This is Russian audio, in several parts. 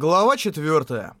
Глава 4.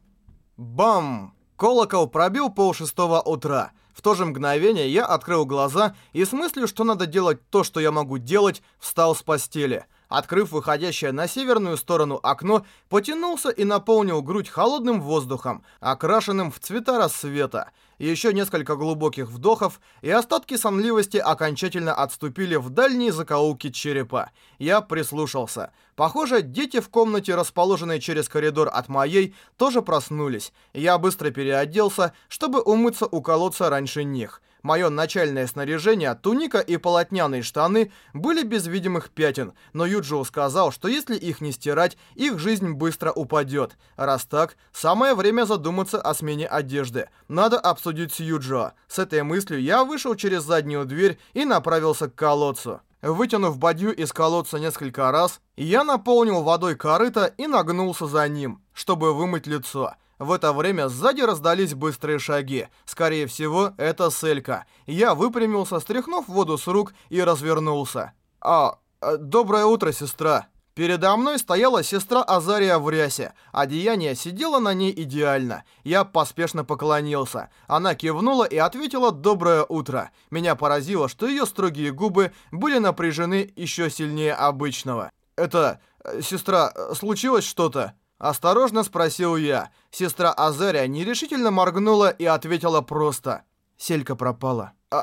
Бам! Колокол пробил полшестого утра. В то же мгновение я открыл глаза и с мыслью, что надо делать то, что я могу делать, встал с постели. Открыв выходящее на северную сторону окно, потянулся и наполнил грудь холодным воздухом, окрашенным в цвета рассвета. Еще несколько глубоких вдохов, и остатки сонливости окончательно отступили в дальние закоулки черепа. Я прислушался. Похоже, дети в комнате, расположенной через коридор от моей, тоже проснулись. Я быстро переоделся, чтобы умыться у колодца раньше них. Мое начальное снаряжение, туника и полотняные штаны были без видимых пятен, но Юджио сказал, что если их не стирать, их жизнь быстро упадет. Раз так, самое время задуматься о смене одежды. Надо обсудить с Юджио. С этой мыслью я вышел через заднюю дверь и направился к колодцу. Вытянув бадью из колодца несколько раз, я наполнил водой корыто и нагнулся за ним, чтобы вымыть лицо. В это время сзади раздались быстрые шаги. Скорее всего, это Селька. Я выпрямился, стряхнув воду с рук и развернулся. «А, э, доброе утро, сестра!» Передо мной стояла сестра Азария в рясе. Одеяние сидело на ней идеально. Я поспешно поклонился. Она кивнула и ответила «Доброе утро». Меня поразило, что ее строгие губы были напряжены еще сильнее обычного. «Это... Э, сестра, э, случилось что-то?» Осторожно спросил я. Сестра Азария нерешительно моргнула и ответила просто. Селька пропала. А,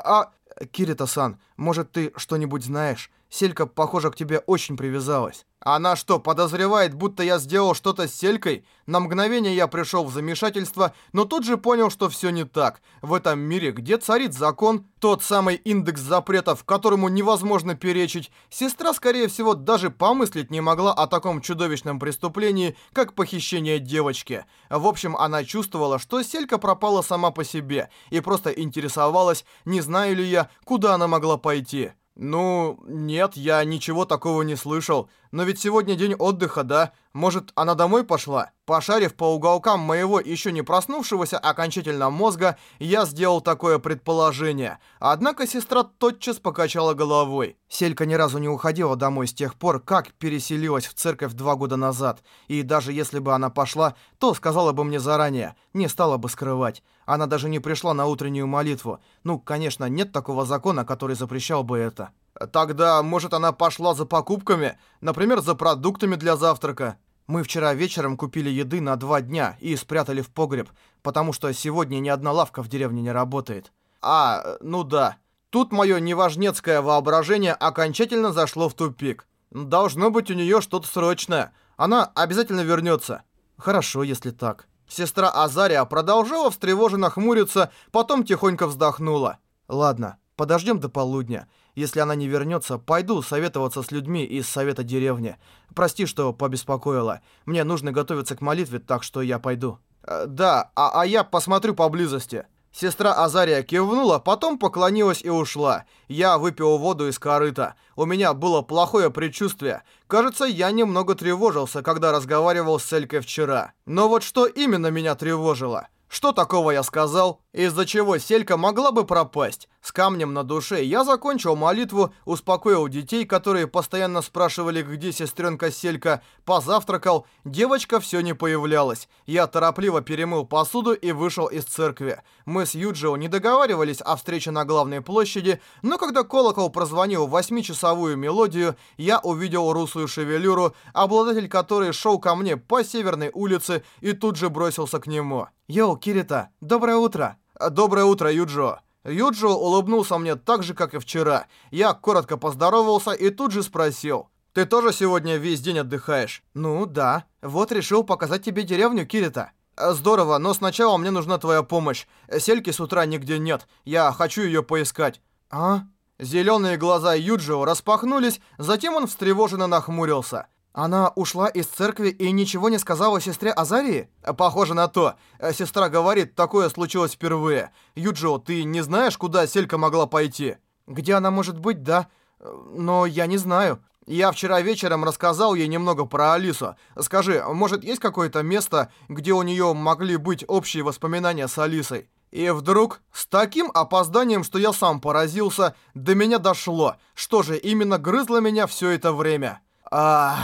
а Кирита-сан, может ты что-нибудь знаешь? Селька, похоже, к тебе очень привязалась. Она что, подозревает, будто я сделал что-то с Селькой? На мгновение я пришел в замешательство, но тут же понял, что все не так. В этом мире, где царит закон, тот самый индекс запретов, которому невозможно перечить, сестра, скорее всего, даже помыслить не могла о таком чудовищном преступлении, как похищение девочки. В общем, она чувствовала, что Селька пропала сама по себе, и просто интересовалась, не знаю ли я, куда она могла пойти. «Ну, нет, я ничего такого не слышал. Но ведь сегодня день отдыха, да? Может, она домой пошла?» Пошарив по уголкам моего еще не проснувшегося окончательно мозга, я сделал такое предположение. Однако сестра тотчас покачала головой. Селька ни разу не уходила домой с тех пор, как переселилась в церковь два года назад. И даже если бы она пошла, то сказала бы мне заранее, не стала бы скрывать. Она даже не пришла на утреннюю молитву. Ну, конечно, нет такого закона, который запрещал бы это. Тогда, может, она пошла за покупками? Например, за продуктами для завтрака? Мы вчера вечером купили еды на два дня и спрятали в погреб, потому что сегодня ни одна лавка в деревне не работает. А, ну да. Тут мое неважнецкое воображение окончательно зашло в тупик. Должно быть у нее что-то срочное. Она обязательно вернется. Хорошо, если так. Сестра Азария продолжала встревоженно хмуриться, потом тихонько вздохнула. Ладно, подождем до полудня. Если она не вернется, пойду советоваться с людьми из совета деревни. Прости, что побеспокоила. Мне нужно готовиться к молитве, так что я пойду. Э, да, а, а я посмотрю поблизости. Сестра Азария кивнула, потом поклонилась и ушла. Я выпил воду из корыта. У меня было плохое предчувствие. Кажется, я немного тревожился, когда разговаривал с Элькой вчера. Но вот что именно меня тревожило? Что такого я сказал, из-за чего Селька могла бы пропасть? С камнем на душе я закончил молитву, успокоил детей, которые постоянно спрашивали, где сестренка Селька, позавтракал, девочка все не появлялась. Я торопливо перемыл посуду и вышел из церкви. Мы с Юджио не договаривались о встрече на главной площади, но когда колокол прозвонил восьмичасовую мелодию, я увидел русую шевелюру, обладатель которой шел ко мне по северной улице и тут же бросился к нему. «Йоу, Кирита, доброе утро!» «Доброе утро, Юджио!» Юджио улыбнулся мне так же, как и вчера. Я коротко поздоровался и тут же спросил. «Ты тоже сегодня весь день отдыхаешь?» «Ну, да. Вот решил показать тебе деревню Кирита». «Здорово, но сначала мне нужна твоя помощь. Сельки с утра нигде нет. Я хочу ее поискать». «А?» Зеленые глаза Юджио распахнулись, затем он встревоженно нахмурился. Она ушла из церкви и ничего не сказала сестре Азарии? Похоже на то. Сестра говорит, такое случилось впервые. Юджио, ты не знаешь, куда Селька могла пойти? Где она может быть, да? Но я не знаю. Я вчера вечером рассказал ей немного про Алису. Скажи, может, есть какое-то место, где у нее могли быть общие воспоминания с Алисой? И вдруг, с таким опозданием, что я сам поразился, до меня дошло, что же именно грызло меня все это время. А,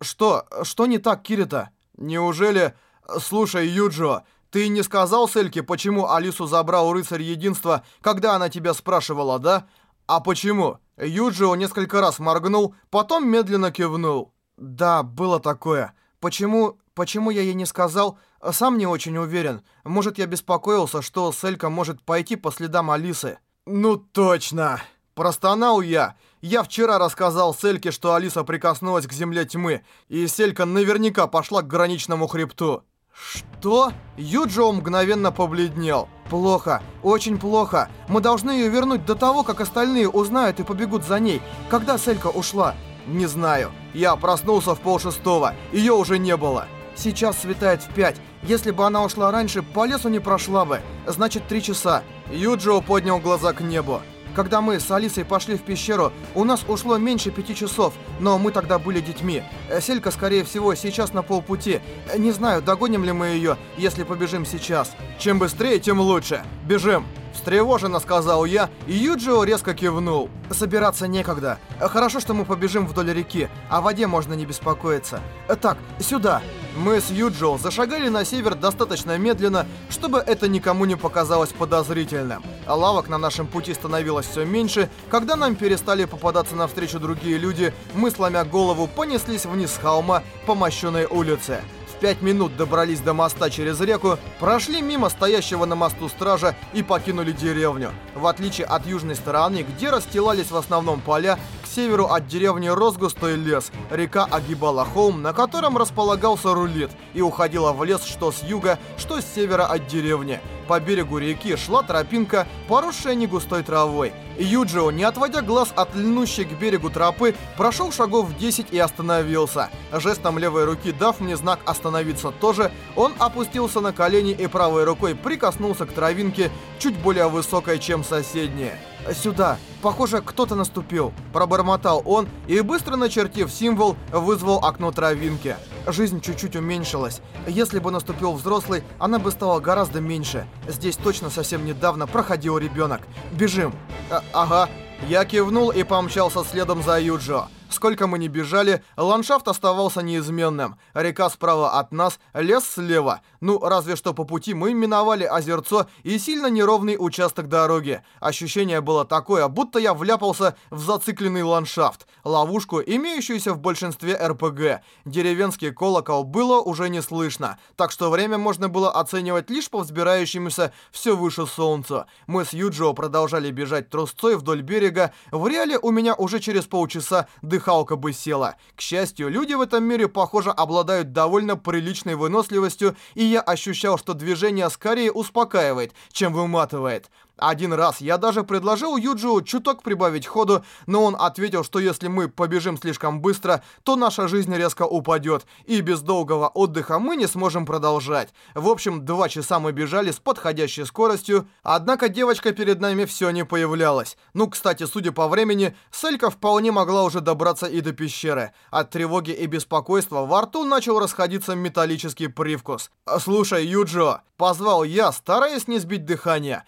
Что? Что не так, Кирита? Неужели... Слушай, Юджо, ты не сказал Сельке, почему Алису забрал рыцарь единства, когда она тебя спрашивала, да? А почему? Юджио несколько раз моргнул, потом медленно кивнул. Да, было такое. Почему... Почему я ей не сказал? Сам не очень уверен. Может, я беспокоился, что Селька может пойти по следам Алисы. Ну точно. Простонал я. Я вчера рассказал Сельке, что Алиса прикоснулась к земле тьмы, и Селька наверняка пошла к граничному хребту. Что? Юджио мгновенно побледнел. Плохо, очень плохо. Мы должны ее вернуть до того, как остальные узнают и побегут за ней. Когда Селька ушла? Не знаю. Я проснулся в полшестого. Ее уже не было. Сейчас светает в пять. Если бы она ушла раньше, по лесу не прошла бы. Значит, три часа. Юджио поднял глаза к небу. Когда мы с Алисой пошли в пещеру, у нас ушло меньше пяти часов, но мы тогда были детьми. Э, Селька, скорее всего, сейчас на полпути. Э, не знаю, догоним ли мы ее, если побежим сейчас. Чем быстрее, тем лучше. Бежим! Встревоженно сказал я, и Юджио резко кивнул. Собираться некогда. Хорошо, что мы побежим вдоль реки, о воде можно не беспокоиться. Так, сюда. Мы с Юджио зашагали на север достаточно медленно, чтобы это никому не показалось подозрительным. Лавок на нашем пути становилось все меньше. Когда нам перестали попадаться навстречу другие люди, мы, сломя голову, понеслись вниз с холма по мощенной улице пять минут добрались до моста через реку, прошли мимо стоящего на мосту стража и покинули деревню. В отличие от южной стороны, где расстилались в основном поля, северу от деревни рос густой лес. Река огибала холм, на котором располагался рулит, и уходила в лес что с юга, что с севера от деревни. По берегу реки шла тропинка, поросшая негустой травой. Юджио, не отводя глаз от льнущей к берегу тропы, прошел шагов 10 и остановился. Жестом левой руки дав мне знак остановиться тоже, он опустился на колени и правой рукой прикоснулся к травинке, чуть более высокой, чем соседняя. «Сюда! Похоже, кто-то наступил!» Пробормотал он и, быстро начертив символ, вызвал окно травинки. Жизнь чуть-чуть уменьшилась. Если бы наступил взрослый, она бы стала гораздо меньше. Здесь точно совсем недавно проходил ребенок. Бежим! А ага. Я кивнул и помчался следом за Юджо. Сколько мы ни бежали, ландшафт оставался неизменным. Река справа от нас, лес слева. Ну, разве что по пути мы миновали озерцо и сильно неровный участок дороги. Ощущение было такое, будто я вляпался в зацикленный ландшафт. Ловушку, имеющуюся в большинстве РПГ. Деревенский колокол было уже не слышно, так что время можно было оценивать лишь по взбирающемуся все выше солнцу. Мы с Юджио продолжали бежать трусцой вдоль берега. В реале у меня уже через полчаса дыхание дыхалка бы села. К счастью, люди в этом мире, похоже, обладают довольно приличной выносливостью, и я ощущал, что движение скорее успокаивает, чем выматывает. Один раз я даже предложил Юджио чуток прибавить ходу, но он ответил, что если мы побежим слишком быстро, то наша жизнь резко упадет, и без долгого отдыха мы не сможем продолжать. В общем, два часа мы бежали с подходящей скоростью, однако девочка перед нами все не появлялась. Ну, кстати, судя по времени, Селька вполне могла уже добраться и до пещеры. От тревоги и беспокойства во рту начал расходиться металлический привкус. «Слушай, Юджио, Позвал я, стараясь не сбить дыхание.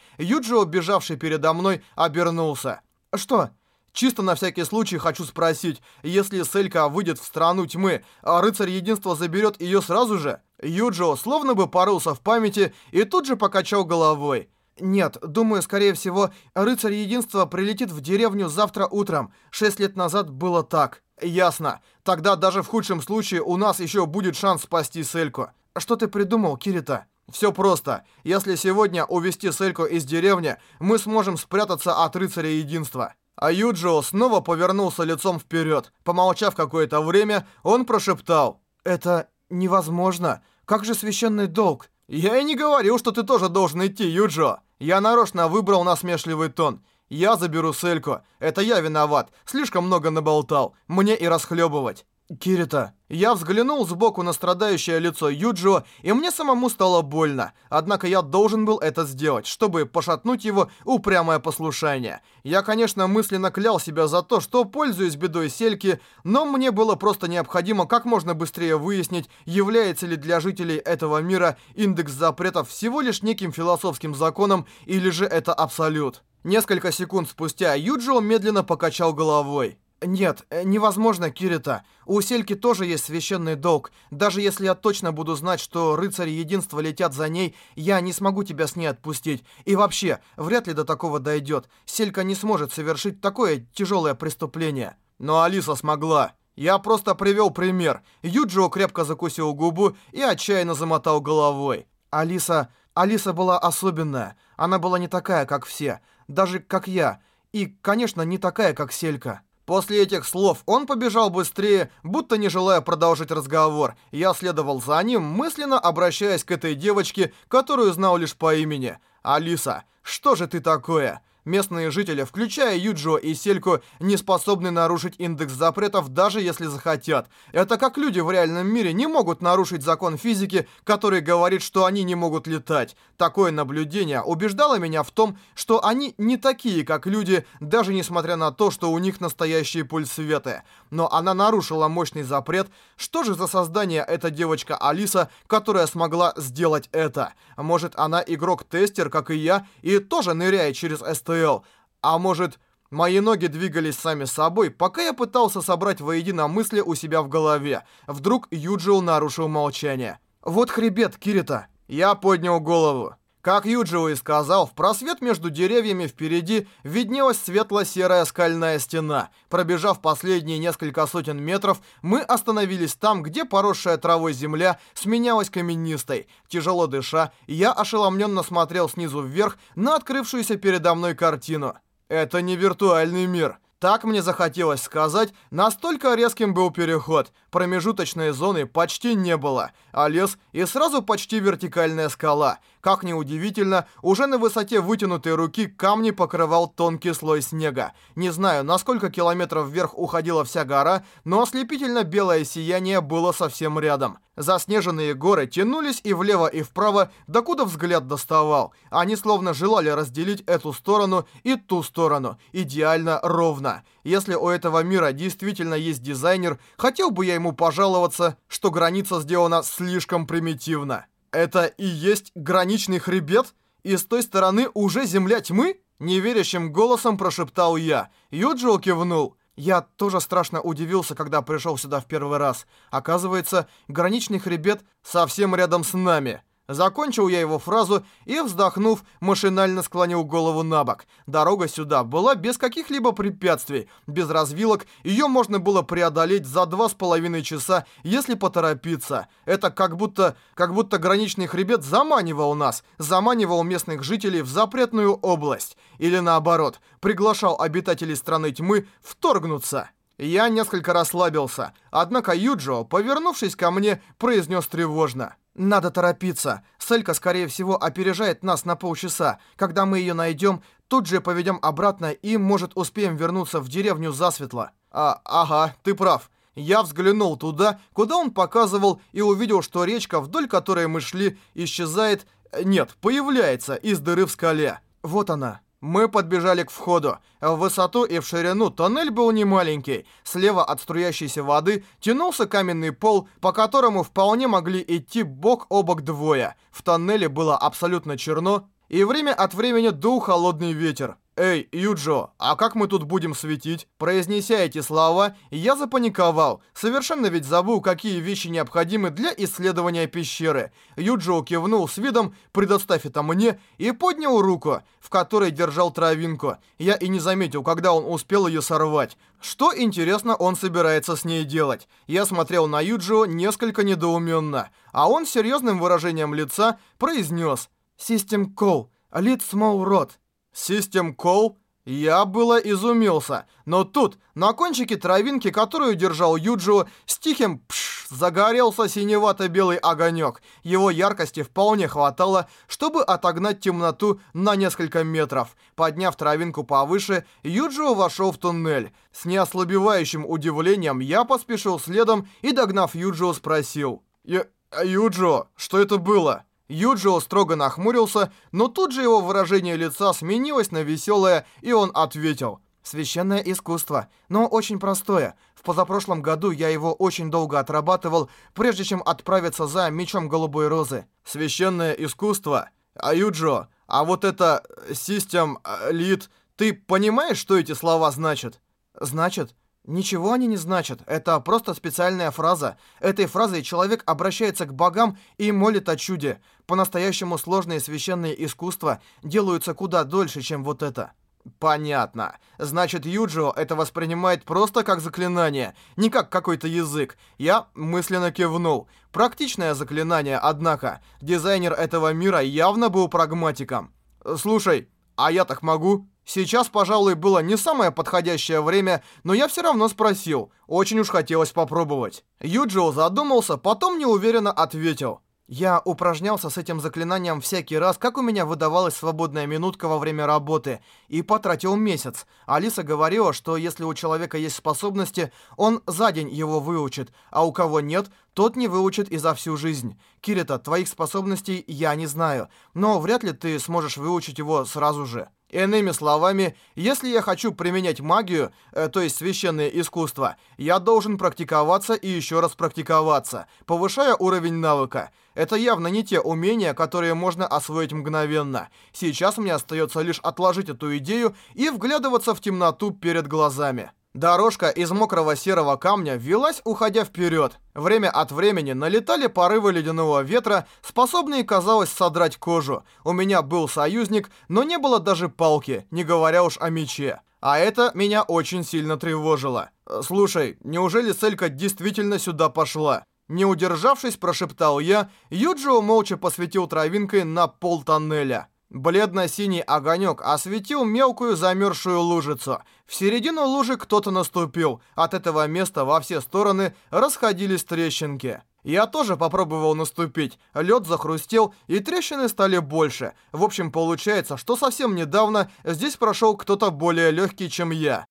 Юджио, бежавший передо мной, обернулся. «Что?» Чисто на всякий случай хочу спросить, если Селька выйдет в страну тьмы, а рыцарь единства заберет ее сразу же? Юджио словно бы порылся в памяти и тут же покачал головой. Нет, думаю, скорее всего, рыцарь единства прилетит в деревню завтра утром. Шесть лет назад было так. Ясно. Тогда даже в худшем случае у нас еще будет шанс спасти Сельку. Что ты придумал, Кирита? Все просто. Если сегодня увести Сельку из деревни, мы сможем спрятаться от рыцаря единства. А Юджио снова повернулся лицом вперед. Помолчав какое-то время, он прошептал. «Это невозможно. Как же священный долг?» «Я и не говорил, что ты тоже должен идти, Юджио. Я нарочно выбрал насмешливый тон. Я заберу Сельку. Это я виноват. Слишком много наболтал. Мне и расхлебывать». «Кирита!» Я взглянул сбоку на страдающее лицо Юджио, и мне самому стало больно. Однако я должен был это сделать, чтобы пошатнуть его упрямое послушание. Я, конечно, мысленно клял себя за то, что пользуюсь бедой Сельки, но мне было просто необходимо как можно быстрее выяснить, является ли для жителей этого мира индекс запретов всего лишь неким философским законом, или же это абсолют. Несколько секунд спустя Юджио медленно покачал головой. Нет, э, невозможно, Кирита. У Сельки тоже есть священный долг. Даже если я точно буду знать, что рыцари единства летят за ней, я не смогу тебя с ней отпустить. И вообще, вряд ли до такого дойдет. Селька не сможет совершить такое тяжелое преступление. Но Алиса смогла. Я просто привел пример. Юджио крепко закусил губу и отчаянно замотал головой. Алиса... Алиса была особенная. Она была не такая, как все. Даже как я. И, конечно, не такая, как Селька. После этих слов он побежал быстрее, будто не желая продолжить разговор. Я следовал за ним, мысленно обращаясь к этой девочке, которую знал лишь по имени. «Алиса, что же ты такое?» Местные жители, включая Юджо и Сельку, не способны нарушить индекс запретов, даже если захотят. Это как люди в реальном мире не могут нарушить закон физики, который говорит, что они не могут летать. Такое наблюдение убеждало меня в том, что они не такие, как люди, даже несмотря на то, что у них настоящие пульсветы. Но она нарушила мощный запрет. Что же за создание эта девочка Алиса, которая смогла сделать это? Может, она игрок-тестер, как и я, и тоже ныряет через СТ СТЛ. А может, мои ноги двигались сами собой, пока я пытался собрать воедино мысли у себя в голове. Вдруг Юджио нарушил молчание. «Вот хребет, Кирита!» Я поднял голову. Как Юджио и сказал, в просвет между деревьями впереди виднелась светло-серая скальная стена. Пробежав последние несколько сотен метров, мы остановились там, где поросшая травой земля сменялась каменистой. Тяжело дыша, я ошеломленно смотрел снизу вверх на открывшуюся передо мной картину. Это не виртуальный мир. Так мне захотелось сказать, настолько резким был переход. Промежуточной зоны почти не было, а лес и сразу почти вертикальная скала. Как ни удивительно, уже на высоте вытянутой руки камни покрывал тонкий слой снега. Не знаю, на сколько километров вверх уходила вся гора, но ослепительно белое сияние было совсем рядом. Заснеженные горы тянулись и влево, и вправо, докуда взгляд доставал. Они словно желали разделить эту сторону и ту сторону, идеально ровно. Если у этого мира действительно есть дизайнер, хотел бы я ему пожаловаться, что граница сделана слишком примитивно. Это и есть граничный хребет? И с той стороны уже земля тьмы? Неверящим голосом прошептал я. Юджио кивнул. Я тоже страшно удивился, когда пришел сюда в первый раз. Оказывается, граничный хребет совсем рядом с нами. Закончил я его фразу и, вздохнув, машинально склонил голову на бок. Дорога сюда была без каких-либо препятствий, без развилок, ее можно было преодолеть за два с половиной часа, если поторопиться. Это как будто, как будто граничный хребет заманивал нас, заманивал местных жителей в запретную область. Или наоборот, приглашал обитателей страны тьмы вторгнуться. Я несколько расслабился, однако Юджо, повернувшись ко мне, произнес тревожно. «Надо торопиться. Селька, скорее всего, опережает нас на полчаса. Когда мы ее найдем, тут же поведем обратно и, может, успеем вернуться в деревню засветло». «А, ага, ты прав». Я взглянул туда, куда он показывал, и увидел, что речка, вдоль которой мы шли, исчезает... Нет, появляется из дыры в скале. Вот она. Мы подбежали к входу. В высоту и в ширину тоннель был не маленький. Слева от струящейся воды тянулся каменный пол, по которому вполне могли идти бок о бок двое. В тоннеле было абсолютно черно, и время от времени дул холодный ветер. «Эй, Юджо, а как мы тут будем светить?» Произнеся эти слова, я запаниковал. Совершенно ведь забыл, какие вещи необходимы для исследования пещеры. Юджо кивнул с видом «предоставь это мне» и поднял руку, в которой держал травинку. Я и не заметил, когда он успел ее сорвать. Что, интересно, он собирается с ней делать? Я смотрел на Юджио несколько недоуменно, а он серьезным выражением лица произнес «System Call, Lead Small Rod». Систем Call? Я было изумился, но тут, на кончике травинки, которую держал Юджио, с тихим пш загорелся синевато-белый огонек. Его яркости вполне хватало, чтобы отогнать темноту на несколько метров. Подняв травинку повыше, Юджио вошел в туннель. С неослабевающим удивлением я поспешил следом и, догнав Юджио, спросил. «Юджио, что это было?» Юджио строго нахмурился, но тут же его выражение лица сменилось на веселое, и он ответил. «Священное искусство, но очень простое. В позапрошлом году я его очень долго отрабатывал, прежде чем отправиться за мечом голубой розы». «Священное искусство? А Юджио, а вот это System Lead, ты понимаешь, что эти слова значат?» «Значит? Ничего они не значат. Это просто специальная фраза. Этой фразой человек обращается к богам и молит о чуде. По-настоящему сложные священные искусства делаются куда дольше, чем вот это. Понятно. Значит, Юджио это воспринимает просто как заклинание, не как какой-то язык. Я мысленно кивнул. Практичное заклинание, однако. Дизайнер этого мира явно был прагматиком. Слушай, а я так могу? Сейчас, пожалуй, было не самое подходящее время, но я все равно спросил. Очень уж хотелось попробовать. Юджио задумался, потом неуверенно ответил. Я упражнялся с этим заклинанием всякий раз, как у меня выдавалась свободная минутка во время работы, и потратил месяц. Алиса говорила, что если у человека есть способности, он за день его выучит, а у кого нет, тот не выучит и за всю жизнь. Кирита, твоих способностей я не знаю, но вряд ли ты сможешь выучить его сразу же. Иными словами, если я хочу применять магию, э, то есть священное искусство, я должен практиковаться и еще раз практиковаться, повышая уровень навыка. Это явно не те умения, которые можно освоить мгновенно. Сейчас мне остается лишь отложить эту идею и вглядываться в темноту перед глазами. Дорожка из мокрого серого камня велась, уходя вперед. Время от времени налетали порывы ледяного ветра, способные, казалось, содрать кожу. У меня был союзник, но не было даже палки, не говоря уж о мече. А это меня очень сильно тревожило. «Слушай, неужели Селька действительно сюда пошла?» Не удержавшись, прошептал я, Юджио молча посветил травинкой на пол тоннеля. Бледно-синий огонек осветил мелкую замерзшую лужицу. В середину лужи кто-то наступил. От этого места во все стороны расходились трещинки. Я тоже попробовал наступить. Лед захрустел, и трещины стали больше. В общем, получается, что совсем недавно здесь прошел кто-то более легкий, чем я.